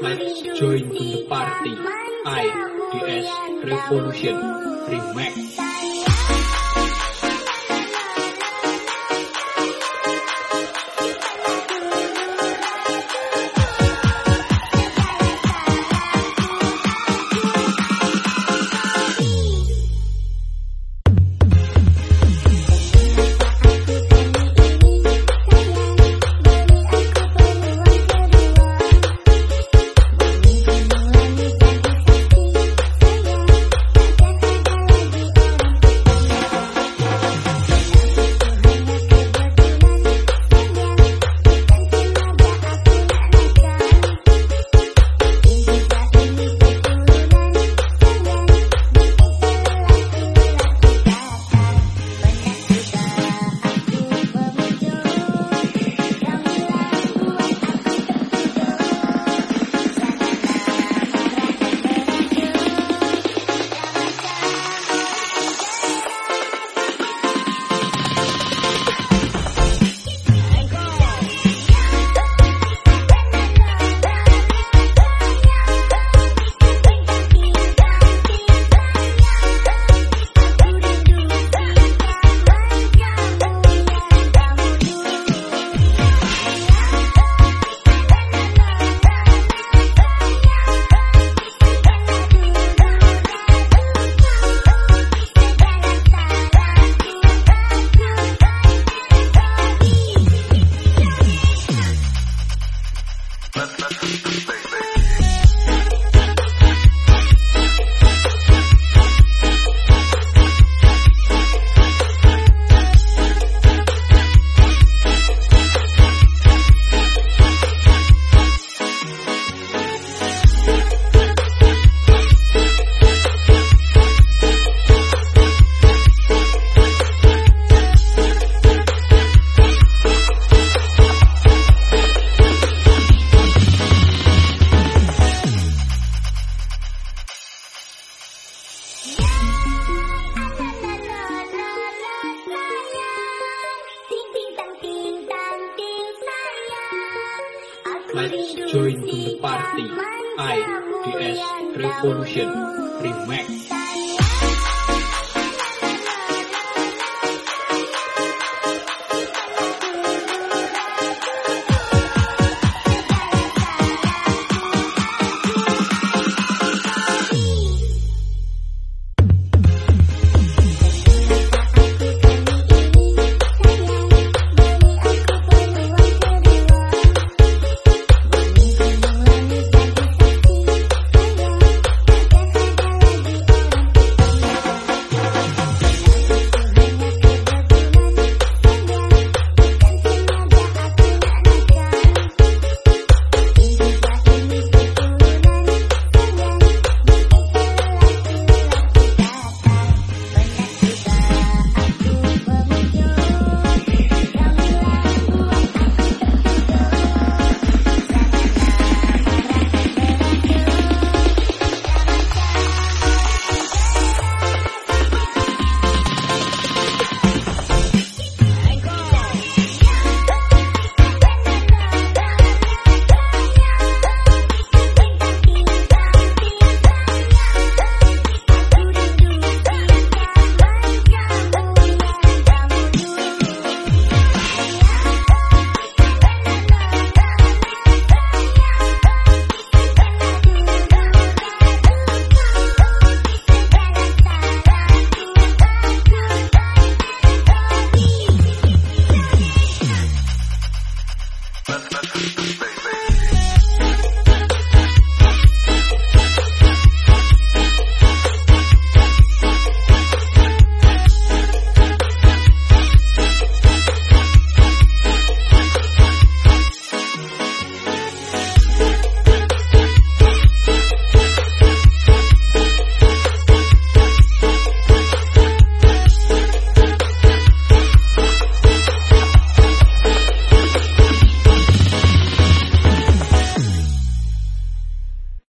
Let's join to the party. I, DS Revolution, Remake. Let's join to the party. I, DS Revolution, Remix.